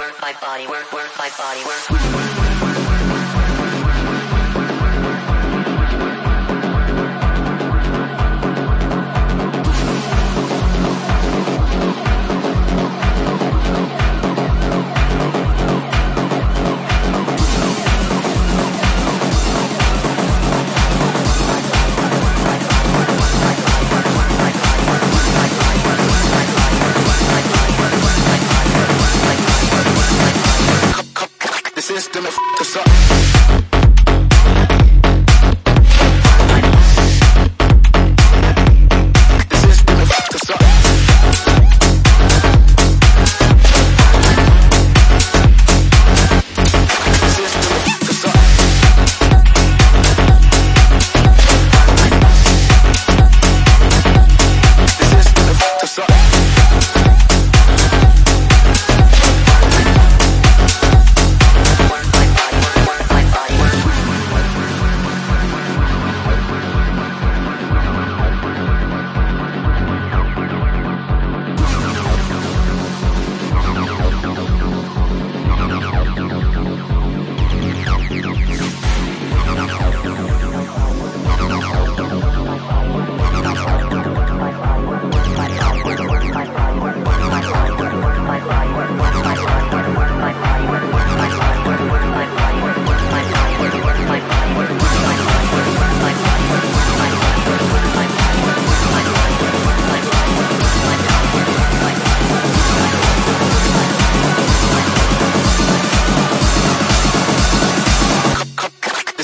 work my body, work, work my body, work. System is f***ed us up.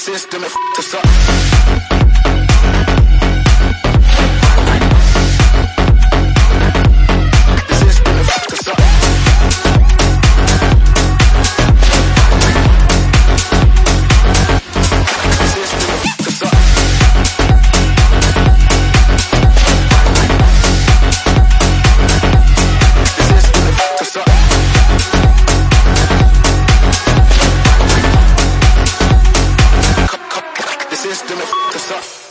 System is f***ed us up. Cause I